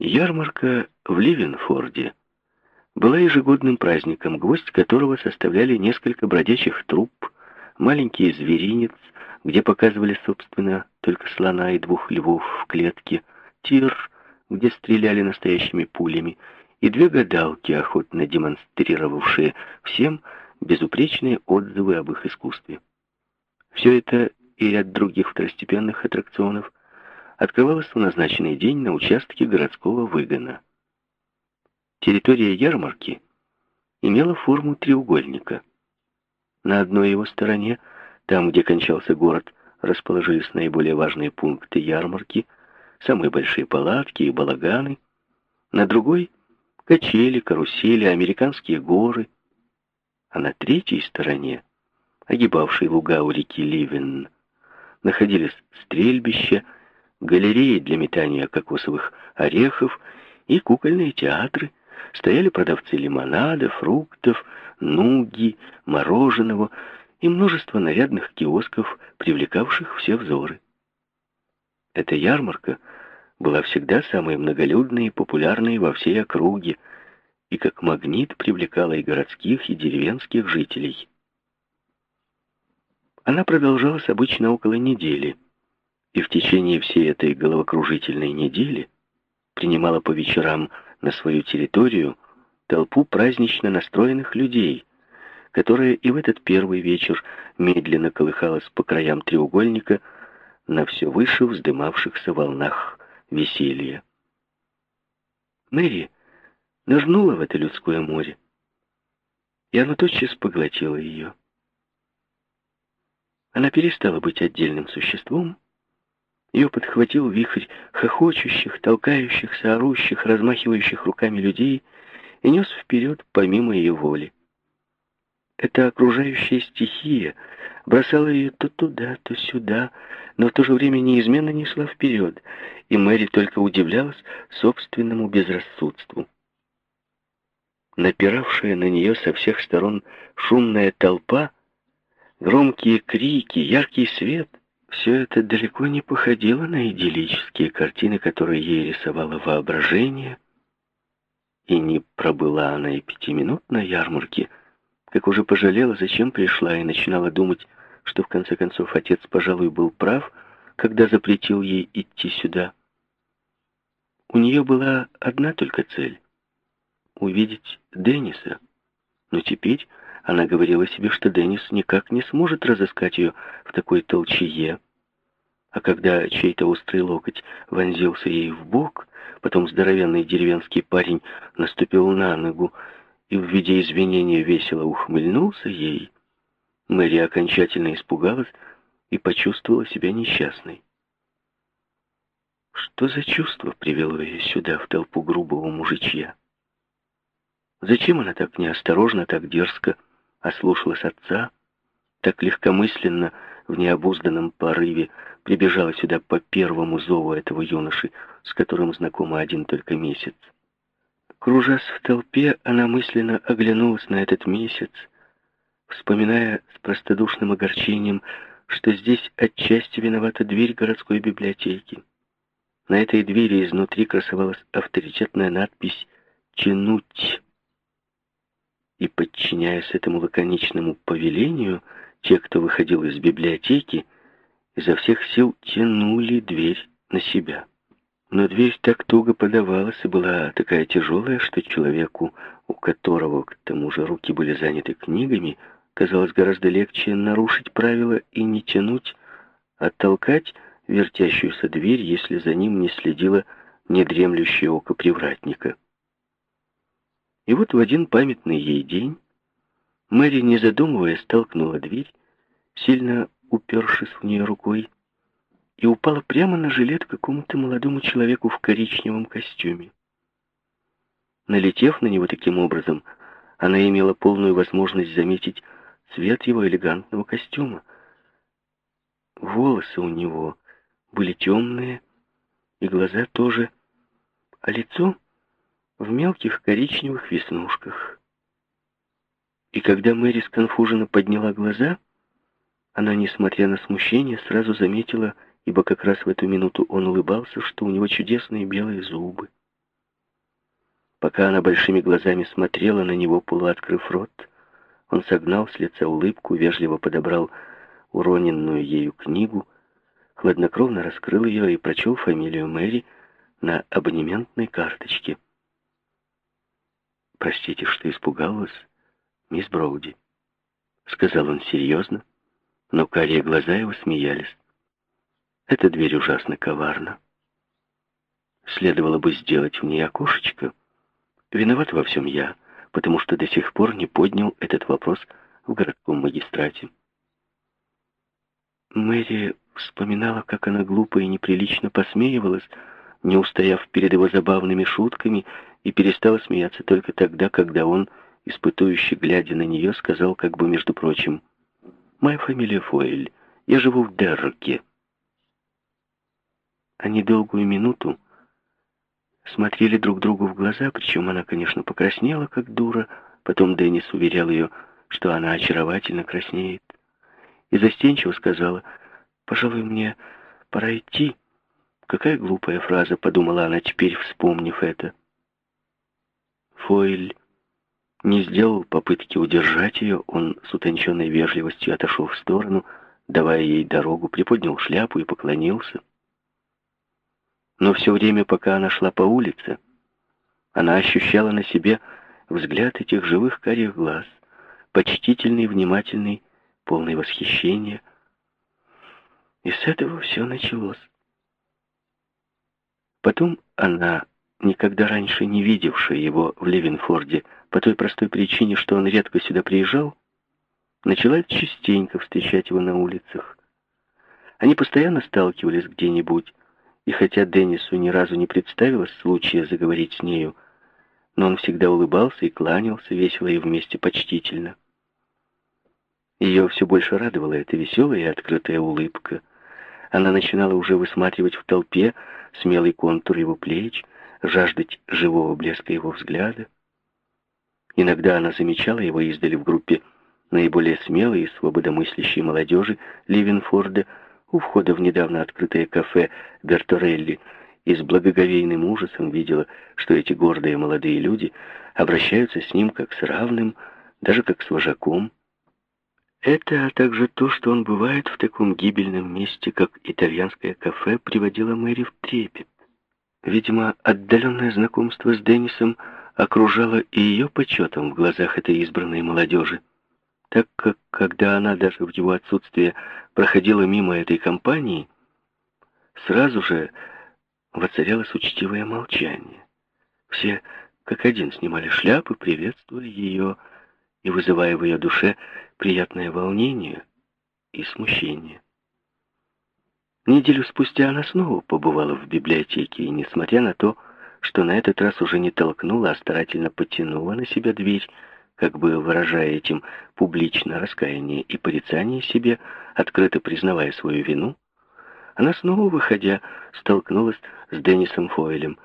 Ярмарка в Ливенфорде была ежегодным праздником, гвоздь которого составляли несколько бродячих труп, маленький зверинец, где показывали, собственно, только слона и двух львов в клетке, тир, где стреляли настоящими пулями, и две гадалки, охотно демонстрировавшие всем безупречные отзывы об их искусстве. Все это и ряд других второстепенных аттракционов открывалось в назначенный день на участке городского выгона. Территория ярмарки имела форму треугольника. На одной его стороне, там, где кончался город, расположились наиболее важные пункты ярмарки, самые большие палатки и балаганы. На другой — качели, карусели, американские горы. А на третьей стороне, огибавшей луга у реки Ливен, находились стрельбища, галереи для метания кокосовых орехов и кукольные театры, стояли продавцы лимонада, фруктов, нуги, мороженого и множество нарядных киосков, привлекавших все взоры. Эта ярмарка была всегда самой многолюдной и популярной во всей округе, и как магнит привлекала и городских, и деревенских жителей. Она продолжалась обычно около недели, и в течение всей этой головокружительной недели принимала по вечерам на свою территорию толпу празднично настроенных людей, которая и в этот первый вечер медленно колыхалась по краям треугольника на все выше вздымавшихся волнах веселья. Мэри нырнула в это людское море, и оно тотчас поглотило ее. Она перестала быть отдельным существом, ее подхватил вихрь хохочущих, толкающихся, орущих, размахивающих руками людей и нес вперед помимо ее воли. Эта окружающая стихия бросала ее то туда, то сюда, но в то же время неизменно несла вперед, и Мэри только удивлялась собственному безрассудству. Напиравшая на нее со всех сторон шумная толпа, громкие крики, яркий свет — все это далеко не походило на идиллические картины, которые ей рисовало воображение, и не пробыла она и пяти минут на ярмарке, как уже пожалела, зачем пришла, и начинала думать, что в конце концов отец, пожалуй, был прав, когда запретил ей идти сюда. У нее была одна только цель — увидеть Денниса. Но теперь она говорила себе, что Деннис никак не сможет разыскать ее в такой толчее. А когда чей-то острый локоть вонзился ей в бок, потом здоровенный деревенский парень наступил на ногу и в виде извинения весело ухмыльнулся ей, Мэри окончательно испугалась и почувствовала себя несчастной. Что за чувство привело ее сюда, в толпу грубого мужичья? Зачем она так неосторожно, так дерзко ослушалась отца, так легкомысленно, в необузданном порыве, прибежала сюда по первому зову этого юноши, с которым знакома один только месяц. Кружась в толпе, она мысленно оглянулась на этот месяц, вспоминая с простодушным огорчением, что здесь отчасти виновата дверь городской библиотеки. На этой двери изнутри красовалась авторитетная надпись «Тянуть» и, подчиняясь этому лаконичному повелению, те, кто выходил из библиотеки, изо всех сил тянули дверь на себя. Но дверь так туго подавалась и была такая тяжелая, что человеку, у которого к тому же руки были заняты книгами, казалось гораздо легче нарушить правила и не тянуть, а толкать вертящуюся дверь, если за ним не следило недремлющее око привратника. И вот в один памятный ей день Мэри, не задумываясь, толкнула дверь, сильно упершись в нее рукой, и упала прямо на жилет какому-то молодому человеку в коричневом костюме. Налетев на него таким образом, она имела полную возможность заметить цвет его элегантного костюма. Волосы у него были темные, и глаза тоже, а лицо в мелких коричневых веснушках. И когда Мэри сконфуженно подняла глаза, она, несмотря на смущение, сразу заметила, ибо как раз в эту минуту он улыбался, что у него чудесные белые зубы. Пока она большими глазами смотрела на него, полуоткрыв рот, он согнал с лица улыбку, вежливо подобрал уроненную ею книгу, хладнокровно раскрыл ее и прочел фамилию Мэри на абонементной карточке. «Простите, что испугалась, мисс Броуди», — сказал он серьезно, но карие глаза его смеялись. «Эта дверь ужасно коварна. Следовало бы сделать в ней окошечко. Виноват во всем я, потому что до сих пор не поднял этот вопрос в городском магистрате». Мэри вспоминала, как она глупо и неприлично посмеивалась, не устояв перед его забавными шутками, и перестала смеяться только тогда, когда он, испытующий, глядя на нее, сказал как бы между прочим, «Моя фамилия Фойль, я живу в Дерке». Они долгую минуту смотрели друг другу в глаза, причем она, конечно, покраснела, как дура, потом Деннис уверял ее, что она очаровательно краснеет, и застенчиво сказала, «Пожалуй, мне пора идти». Какая глупая фраза, подумала она теперь, вспомнив это. Фойль не сделал попытки удержать ее, он с утонченной вежливостью отошел в сторону, давая ей дорогу, приподнял шляпу и поклонился. Но все время, пока она шла по улице, она ощущала на себе взгляд этих живых карих глаз, почтительный, внимательный, полный восхищения. И с этого все началось. Потом она никогда раньше не видевшая его в Левинфорде, по той простой причине, что он редко сюда приезжал, начала частенько встречать его на улицах. Они постоянно сталкивались где-нибудь, и хотя Деннису ни разу не представилось случая заговорить с нею, но он всегда улыбался и кланялся весело и вместе почтительно. Ее все больше радовала эта веселая и открытая улыбка. Она начинала уже высматривать в толпе смелый контур его плеч, жаждать живого блеска его взгляда. Иногда она замечала его издали в группе наиболее смелой и свободомыслящей молодежи Ливенфорда у входа в недавно открытое кафе Берторелли и с благоговейным ужасом видела, что эти гордые молодые люди обращаются с ним как с равным, даже как с вожаком. Это, а также то, что он бывает в таком гибельном месте, как итальянское кафе, приводило Мэри в трепет. Видимо, отдаленное знакомство с Деннисом окружало и ее почетом в глазах этой избранной молодежи, так как, когда она даже в его отсутствие проходила мимо этой компании, сразу же воцарялось учтивое молчание. Все как один снимали шляпы, приветствовали ее и вызывая в ее душе приятное волнение и смущение. Неделю спустя она снова побывала в библиотеке, и, несмотря на то, что на этот раз уже не толкнула, а старательно потянула на себя дверь, как бы выражая этим публично раскаяние и порицание себе, открыто признавая свою вину, она снова, выходя, столкнулась с Деннисом Фойлем.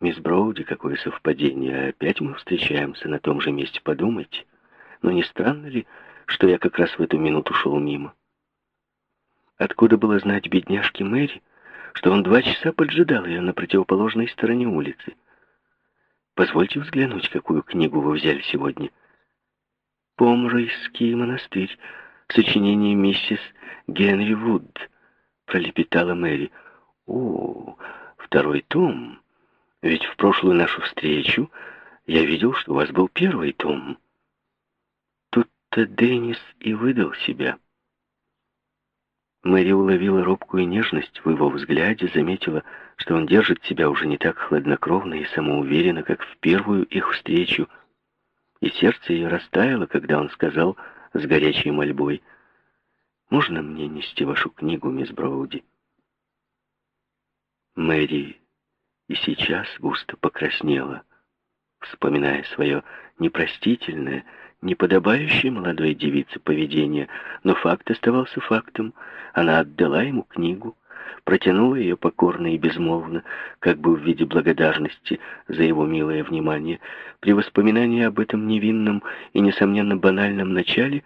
«Мисс Броуди, какое совпадение! Опять мы встречаемся на том же месте, подумайте. Но не странно ли, что я как раз в эту минуту шел мимо?» Откуда было знать бедняжке Мэри, что он два часа поджидал ее на противоположной стороне улицы? Позвольте взглянуть, какую книгу вы взяли сегодня. «Помройский монастырь», сочинение миссис Генри Вуд, пролепетала Мэри. О, второй том. Ведь в прошлую нашу встречу я видел, что у вас был первый том. Тут-то Деннис и выдал себя. Мэри уловила робкую нежность в его взгляде, заметила, что он держит себя уже не так хладнокровно и самоуверенно, как в первую их встречу, и сердце ее растаяло, когда он сказал с горячей мольбой, «Можно мне нести вашу книгу, мисс Броуди?» Мэри и сейчас густо покраснела, вспоминая свое непростительное, неподобающее молодой девице поведение, но факт оставался фактом. Она отдала ему книгу, протянула ее покорно и безмолвно, как бы в виде благодарности за его милое внимание. При воспоминании об этом невинном и, несомненно, банальном начале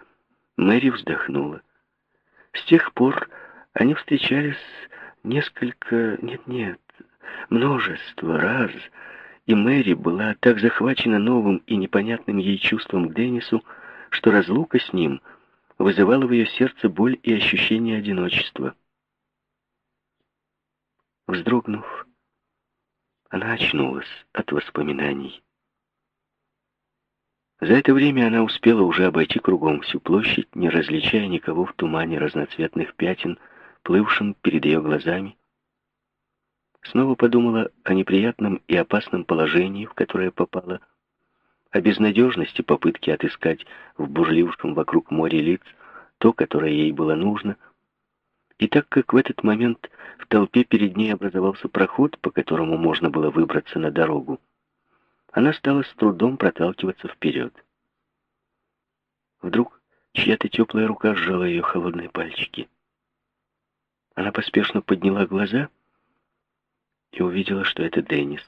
Мэри вздохнула. С тех пор они встречались несколько... Нет-нет, множество раз, И Мэри была так захвачена новым и непонятным ей чувством к Деннису, что разлука с ним вызывала в ее сердце боль и ощущение одиночества. Вздрогнув, она очнулась от воспоминаний. За это время она успела уже обойти кругом всю площадь, не различая никого в тумане разноцветных пятен, плывшим перед ее глазами. Снова подумала о неприятном и опасном положении, в которое попала, о безнадежности попытки отыскать в бурлившем вокруг море лиц то, которое ей было нужно. И так как в этот момент в толпе перед ней образовался проход, по которому можно было выбраться на дорогу, она стала с трудом проталкиваться вперед. Вдруг чья-то теплая рука сжала ее холодные пальчики. Она поспешно подняла глаза и увидела, что это Деннис.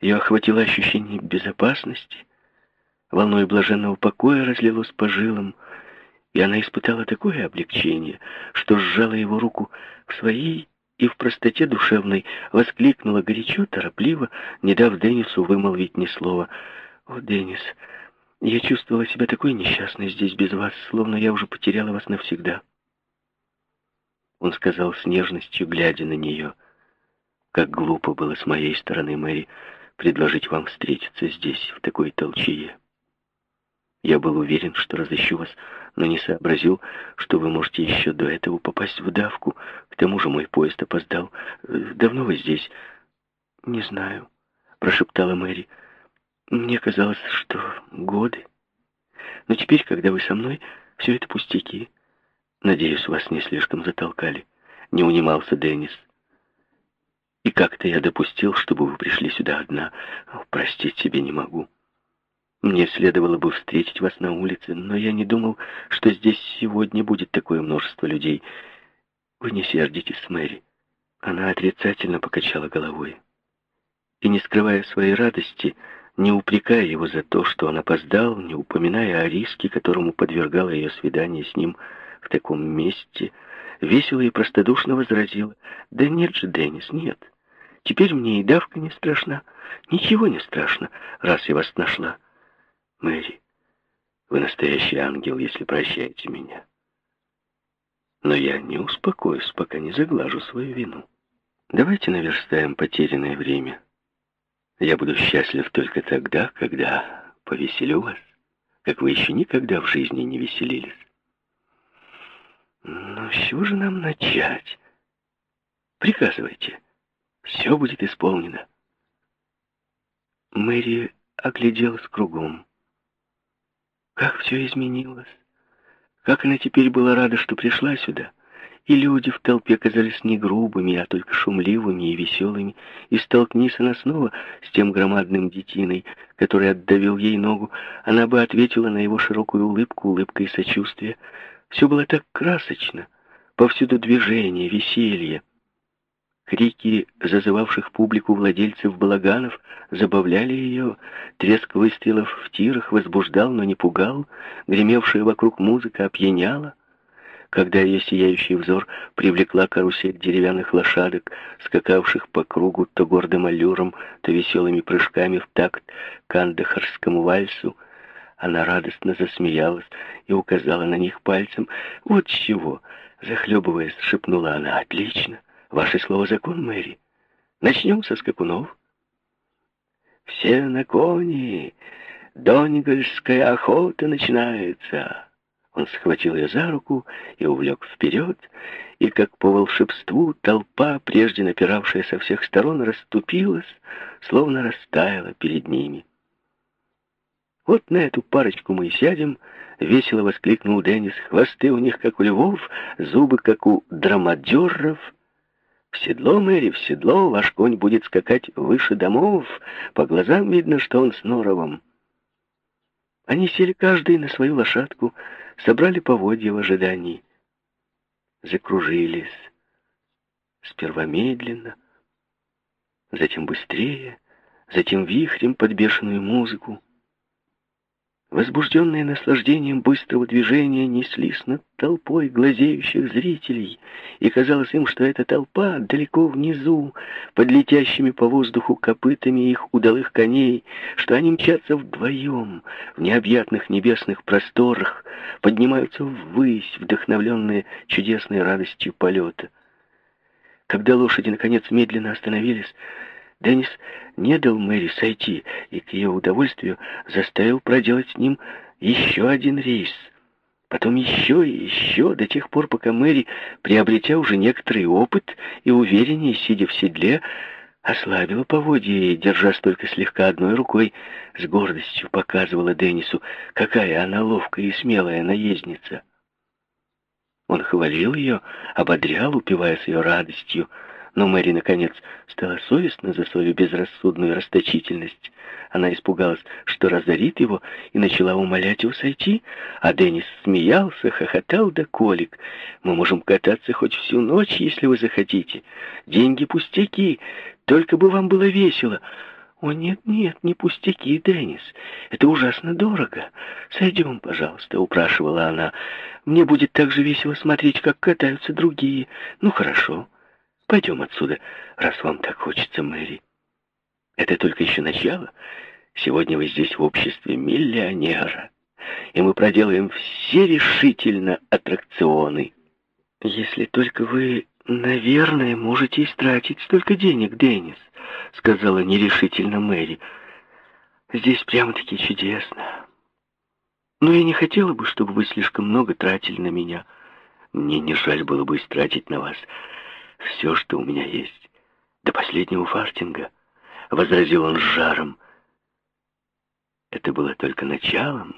Ее охватило ощущение безопасности, волной блаженного покоя разлилось по жилам, и она испытала такое облегчение, что сжала его руку в своей и в простоте душевной воскликнула горячо, торопливо, не дав Деннису вымолвить ни слова. «О, Деннис, я чувствовала себя такой несчастной здесь без вас, словно я уже потеряла вас навсегда». Он сказал с нежностью, глядя на нее. «Как глупо было с моей стороны, Мэри, предложить вам встретиться здесь, в такой толчее. Я был уверен, что разыщу вас но не сообразил, что вы можете еще до этого попасть в давку. К тому же мой поезд опоздал. Давно вы здесь?» «Не знаю», — прошептала Мэри. «Мне казалось, что годы. Но теперь, когда вы со мной, все это пустяки. Надеюсь, вас не слишком затолкали». Не унимался Деннис. «И как-то я допустил, чтобы вы пришли сюда одна. Простить себе не могу». Мне следовало бы встретить вас на улице, но я не думал, что здесь сегодня будет такое множество людей. Вы не сердитесь, Мэри. Она отрицательно покачала головой. И не скрывая своей радости, не упрекая его за то, что он опоздал, не упоминая о риске, которому подвергало ее свидание с ним в таком месте, весело и простодушно возразила, «Да нет же, Деннис, нет. Теперь мне и давка не страшна. Ничего не страшно, раз я вас нашла». Мэри, вы настоящий ангел, если прощаете меня. Но я не успокоюсь, пока не заглажу свою вину. Давайте наверстаем потерянное время. Я буду счастлив только тогда, когда повеселю вас, как вы еще никогда в жизни не веселились. Но с чего же нам начать? Приказывайте. Все будет исполнено. Мэри огляделась кругом. Как все изменилось. Как она теперь была рада, что пришла сюда. И люди в толпе казались не грубыми, а только шумливыми и веселыми. И столкнись она снова с тем громадным детиной, который отдавил ей ногу, она бы ответила на его широкую улыбку, улыбкой сочувствия. Все было так красочно. Повсюду движение, веселье. Крики зазывавших публику владельцев балаганов забавляли ее, треск выстрелов в тирах возбуждал, но не пугал, гремевшая вокруг музыка опьяняла. Когда ее сияющий взор привлекла карусель деревянных лошадок, скакавших по кругу то гордым аллюром, то веселыми прыжками в такт кандахарскому вальсу, она радостно засмеялась и указала на них пальцем. «Вот чего!» — захлебываясь, шепнула она. «Отлично! Ваше слово закон, Мэри. Начнем со скакунов. Все на кони. Донигольская охота начинается. Он схватил ее за руку и увлек вперед, и, как по волшебству, толпа, прежде напиравшая со всех сторон, расступилась, словно растаяла перед ними. «Вот на эту парочку мы и сядем», — весело воскликнул Деннис. «Хвосты у них, как у львов, зубы, как у драмадеров». В седло, Мэри, в седло, ваш конь будет скакать выше домов. По глазам видно, что он с норовом. Они сели каждый на свою лошадку, собрали поводья в ожидании. Закружились. Сперва медленно, затем быстрее, затем вихрем под бешеную музыку. Возбужденные наслаждением быстрого движения, неслись над толпой глазеющих зрителей, и казалось им, что эта толпа далеко внизу, под летящими по воздуху копытами их удалых коней, что они мчатся вдвоем в необъятных небесных просторах, поднимаются ввысь, вдохновленные чудесной радостью полета. Когда лошади, наконец, медленно остановились, Деннис не дал Мэри сойти и, к ее удовольствию, заставил проделать с ним еще один рейс. Потом еще и еще, до тех пор, пока Мэри, приобретя уже некоторый опыт и увереннее, сидя в седле, ослабила поводья и, держась только слегка одной рукой, с гордостью показывала Деннису, какая она ловкая и смелая наездница. Он хвалил ее, ободрял, упиваясь ее радостью, но Мэри, наконец, стала совестна за свою безрассудную расточительность. Она испугалась, что разорит его, и начала умолять его сойти, а Деннис смеялся, хохотал до колик. «Мы можем кататься хоть всю ночь, если вы захотите. Деньги пустяки, только бы вам было весело». «О, нет, нет, не пустяки, Деннис. Это ужасно дорого. Сойдем, пожалуйста», — упрашивала она. «Мне будет так же весело смотреть, как катаются другие. Ну, хорошо». Пойдем отсюда, раз вам так хочется, Мэри. Это только еще начало. Сегодня вы здесь в обществе миллионера, и мы проделаем все решительно аттракционы. Если только вы, наверное, можете истратить столько денег, Деннис, сказала нерешительно Мэри. Здесь прямо-таки чудесно. Но я не хотела бы, чтобы вы слишком много тратили на меня. Мне не жаль было бы истратить на вас все, что у меня есть, до последнего фартинга, — возразил он с жаром. Это было только началом.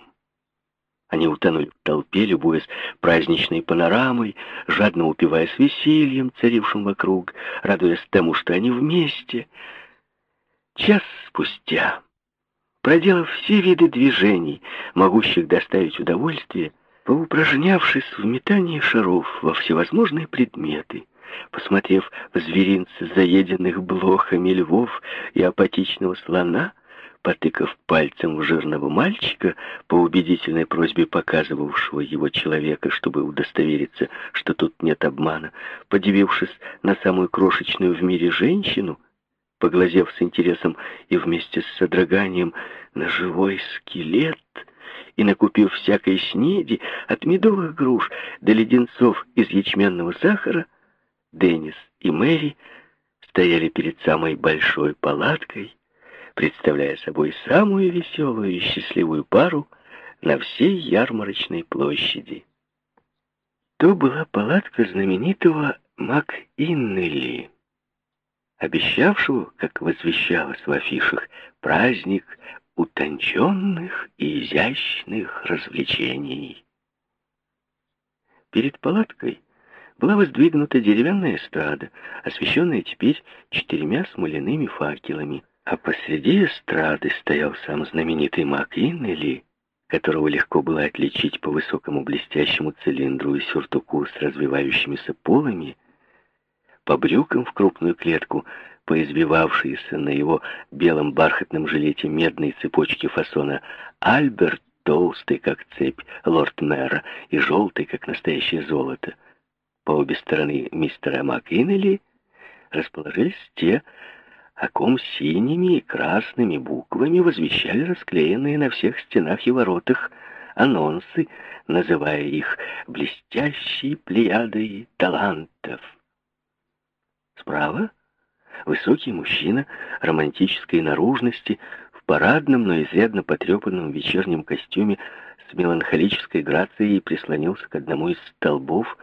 Они утонули в толпе, любуясь праздничной панорамой, жадно упиваясь весельем, царившим вокруг, радуясь тому, что они вместе. Час спустя, проделав все виды движений, могущих доставить удовольствие, поупражнявшись в метании шаров во всевозможные предметы, Посмотрев в зверинце заеденных блохами львов и апатичного слона, потыкав пальцем в жирного мальчика, по убедительной просьбе показывавшего его человека, чтобы удостовериться, что тут нет обмана, подивившись на самую крошечную в мире женщину, поглазев с интересом и вместе с содроганием на живой скелет, и накупив всякой снеди, от медовых груш до леденцов из ячменного сахара, Деннис и Мэри стояли перед самой большой палаткой, представляя собой самую веселую и счастливую пару на всей ярмарочной площади. То была палатка знаменитого МакИннелли, обещавшего, как возвещалось в афишах, праздник утонченных и изящных развлечений. Перед палаткой была воздвигнута деревянная эстрада, освещенная теперь четырьмя смоляными факелами, а посреди эстрады стоял сам знаменитый маг Иннели, которого легко было отличить по высокому блестящему цилиндру и сюртуку с развивающимися полами, по брюкам в крупную клетку, по извивавшейся на его белом бархатном жилете медной цепочки фасона Альберт, толстый, как цепь лорд-мэра, и желтый, как настоящее золото — по обе стороны мистера МакИннелли расположились те, о ком синими и красными буквами возвещали расклеенные на всех стенах и воротах анонсы, называя их блестящей плеядой талантов. Справа высокий мужчина романтической наружности в парадном, но изрядно потрепанном вечернем костюме с меланхолической грацией прислонился к одному из столбов,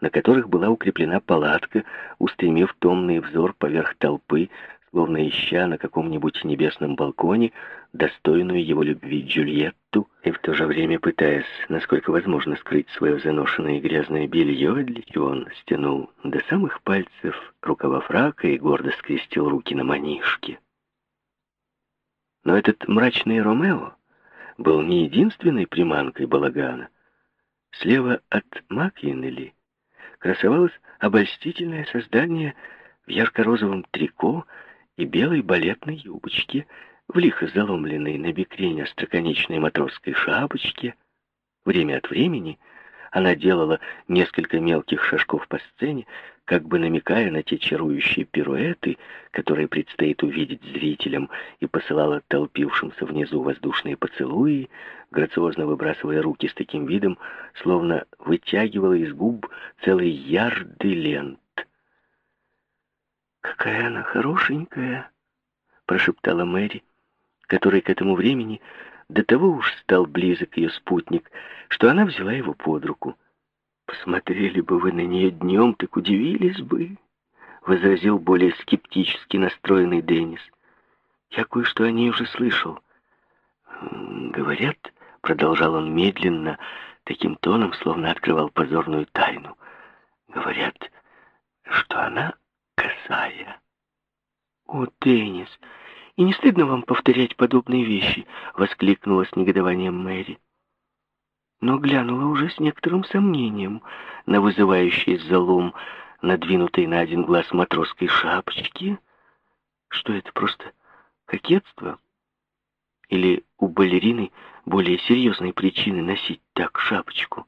на которых была укреплена палатка, устремив томный взор поверх толпы, словно ища на каком-нибудь небесном балконе достойную его любви Джульетту, и в то же время пытаясь, насколько возможно, скрыть свое заношенное и грязное белье, для чего он стянул до самых пальцев рукава фрака и гордо скрестил руки на манишке. Но этот мрачный Ромео был не единственной приманкой балагана. Слева от Макьенели красовалось обольстительное создание в ярко-розовом трико и белой балетной юбочке, в лихо заломленной на бекрень остроконечной матросской шапочке. Время от времени она делала несколько мелких шажков по сцене, как бы намекая на те чарующие пируэты, которые предстоит увидеть зрителям, и посылала толпившимся внизу воздушные поцелуи, грациозно выбрасывая руки с таким видом, словно вытягивала из губ целые ярды лент. «Какая она хорошенькая!» — прошептала Мэри, который к этому времени до того уж стал близок ее спутник, что она взяла его под руку. «Посмотрели бы вы на нее днем, так удивились бы», — возразил более скептически настроенный Деннис. «Я кое-что о ней уже слышал». «Говорят», — продолжал он медленно, таким тоном, словно открывал позорную тайну, «говорят, что она косая». «О, Деннис, и не стыдно вам повторять подобные вещи?» — воскликнула с негодованием Мэри но глянула уже с некоторым сомнением на вызывающий залом, надвинутый на один глаз матросской шапочки. Что это, просто кокетство? Или у балерины более серьезные причины носить так шапочку?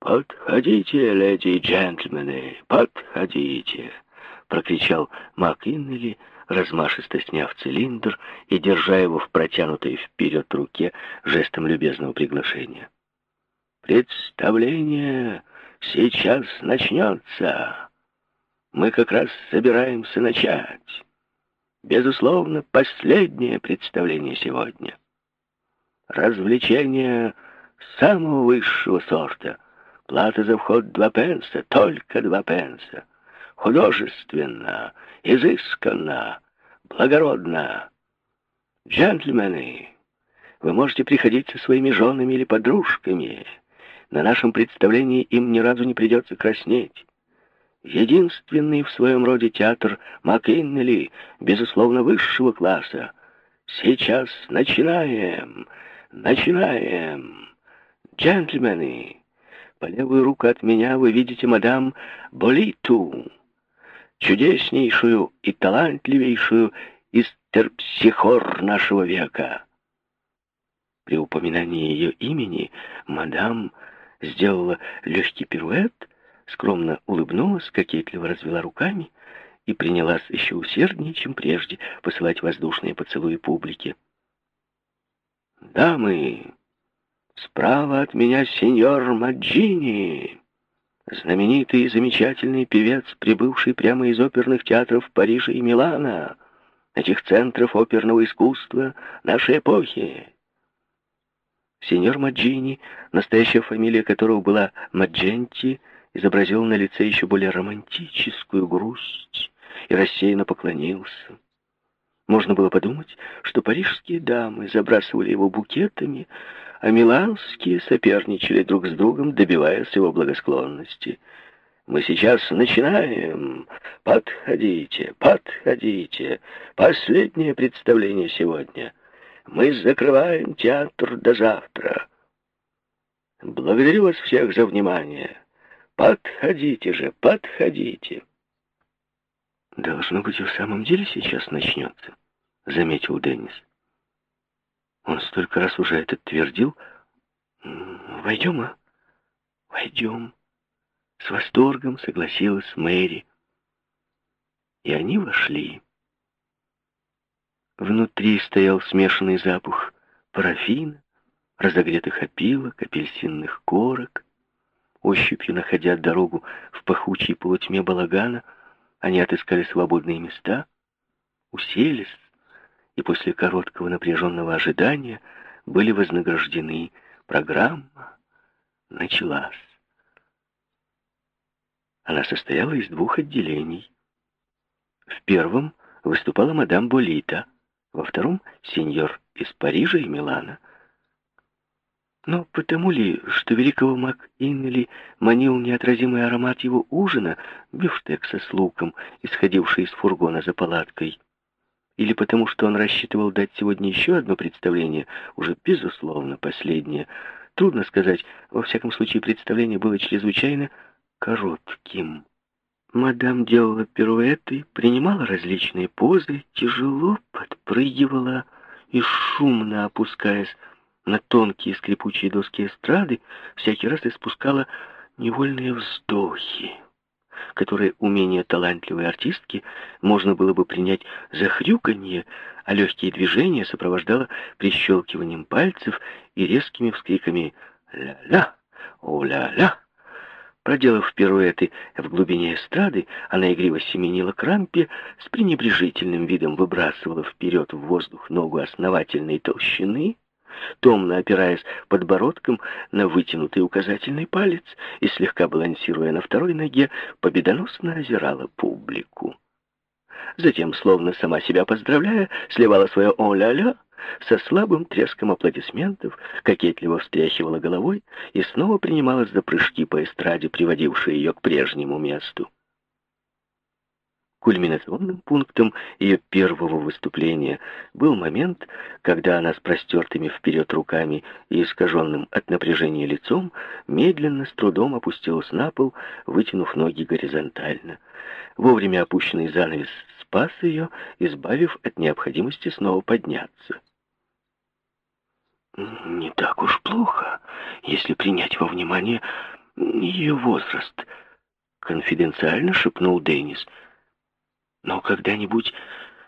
«Подходите, леди и джентльмены, подходите!» — прокричал Мак Иннелли, размашисто сняв цилиндр и держа его в протянутой вперед руке жестом любезного приглашения. «Представление сейчас начнется. Мы как раз собираемся начать. Безусловно, последнее представление сегодня. Развлечение самого высшего сорта. Плата за вход два пенса, только два пенса художественно, изысканно, благородно. Джентльмены, вы можете приходить со своими женами или подружками. На нашем представлении им ни разу не придется краснеть. Единственный в своем роде театр МакКиннелли, безусловно, высшего класса. Сейчас начинаем, начинаем. Джентльмены, по левую руку от меня вы видите мадам Болиту чудеснейшую и талантливейшую из терпсихор нашего века. При упоминании ее имени мадам сделала легкий пируэт, скромно улыбнулась, кокетливо развела руками и принялась еще усерднее, чем прежде, посылать воздушные поцелуи публике. «Дамы, справа от меня сеньор Маджини!» Знаменитый и замечательный певец, прибывший прямо из оперных театров Парижа и Милана, этих центров оперного искусства нашей эпохи. Сеньор Маджини, настоящая фамилия которого была Мадженти, изобразил на лице еще более романтическую грусть и рассеянно поклонился. Можно было подумать, что парижские дамы забрасывали его букетами, а миланские соперничали друг с другом, добиваясь его благосклонности. Мы сейчас начинаем. Подходите, подходите. Последнее представление сегодня. Мы закрываем театр до завтра. Благодарю вас всех за внимание. Подходите же, подходите. Должно быть, и в самом деле сейчас начнется, заметил Деннис. Он столько раз уже это твердил. «Войдем, а? Войдем!» С восторгом согласилась Мэри. И они вошли. Внутри стоял смешанный запах парафина, разогретых опилок, апельсинных корок. Ощупью находя дорогу в пахучей полутьме балагана, они отыскали свободные места, уселись, и после короткого напряженного ожидания были вознаграждены. Программа началась. Она состояла из двух отделений. В первом выступала мадам Болита, во втором — сеньор из Парижа и Милана. Но потому ли, что великого МакИннелли манил неотразимый аромат его ужина, бифштекса с луком, исходивший из фургона за палаткой, или потому что он рассчитывал дать сегодня еще одно представление, уже безусловно последнее. Трудно сказать, во всяком случае представление было чрезвычайно коротким. Мадам делала пируэты, принимала различные позы, тяжело, под подпрыгивала и, шумно опускаясь на тонкие скрипучие доски эстрады, всякий раз испускала невольные вздохи, которые умение талантливой артистки можно было бы принять за хрюканье, а легкие движения сопровождала прищелкиванием пальцев и резкими вскриками «ля-ля», «о-ля-ля». Проделав пируэты в глубине эстрады, она игриво семенила к рампе, с пренебрежительным видом выбрасывала вперед в воздух ногу основательной толщины, томно опираясь подбородком на вытянутый указательный палец и, слегка балансируя на второй ноге, победоносно озирала публику. Затем, словно сама себя поздравляя, сливала свое «о-ля-ля» со слабым треском аплодисментов, кокетливо встряхивала головой и снова принималась за прыжки по эстраде, приводившие ее к прежнему месту. Кульминационным пунктом ее первого выступления был момент, когда она с простертыми вперед руками и искаженным от напряжения лицом медленно, с трудом опустилась на пол, вытянув ноги горизонтально. Вовремя опущенный занавес спас ее, избавив от необходимости снова подняться. «Не так уж плохо, если принять во внимание ее возраст», — конфиденциально шепнул Деннис — но когда-нибудь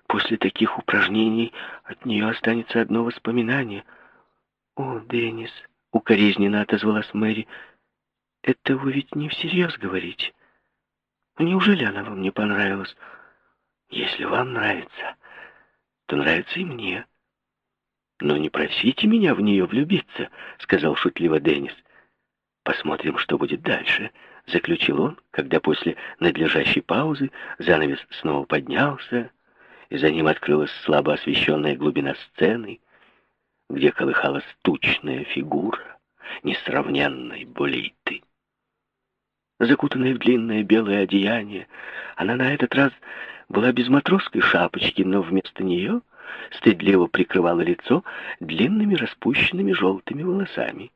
после таких упражнений от нее останется одно воспоминание. «О, Деннис!» — укоризненно отозвалась Мэри. «Это вы ведь не всерьез говорите? Неужели она вам не понравилась? Если вам нравится, то нравится и мне». «Но не просите меня в нее влюбиться», — сказал шутливо Деннис. «Посмотрим, что будет дальше», — заключил он, когда после надлежащей паузы занавес снова поднялся, и за ним открылась слабо освещенная глубина сцены, где колыхалась тучная фигура несравненной Болиты. Закутанная в длинное белое одеяние, она на этот раз была без матросской шапочки, но вместо нее стыдливо прикрывала лицо длинными распущенными желтыми волосами.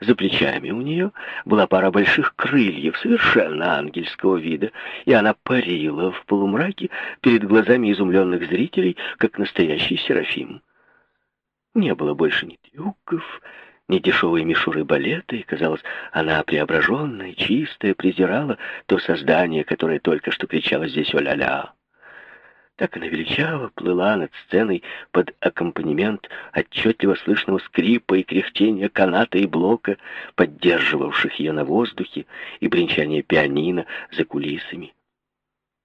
За плечами у нее была пара больших крыльев, совершенно ангельского вида, и она парила в полумраке перед глазами изумленных зрителей, как настоящий серафим. Не было больше ни трюков, ни дешевой мишуры балета, и, казалось, она преображенная, чистая, презирала то создание, которое только что кричало здесь «О-ля-ля!». Так она величаво плыла над сценой под аккомпанемент отчетливо слышного скрипа и кряхтения каната и блока, поддерживавших ее на воздухе, и бренчания пианино за кулисами.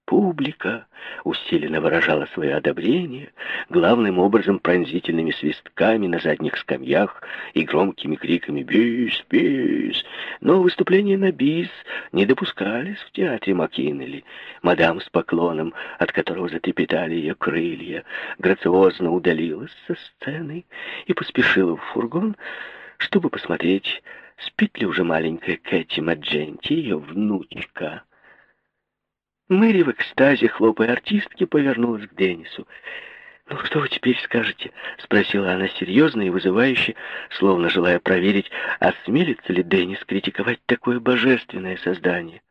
Публика усиленно выражала свое одобрение, главным образом пронзительными свистками на задних скамьях и громкими криками «Бис! Бис!». Но выступления на бис не допускались в театре Маккиннелли. Мадам с поклоном, от которого затрепетали ее крылья, грациозно удалилась со сцены и поспешила в фургон, чтобы посмотреть, спит ли уже маленькая Кэти Мадженти, ее внучка. Мэри в экстазе, хлопая артистки, повернулась к Деннису. «Ну, что вы теперь скажете?» — спросила она серьезно и вызывающе, словно желая проверить, осмелится ли Деннис критиковать такое божественное создание.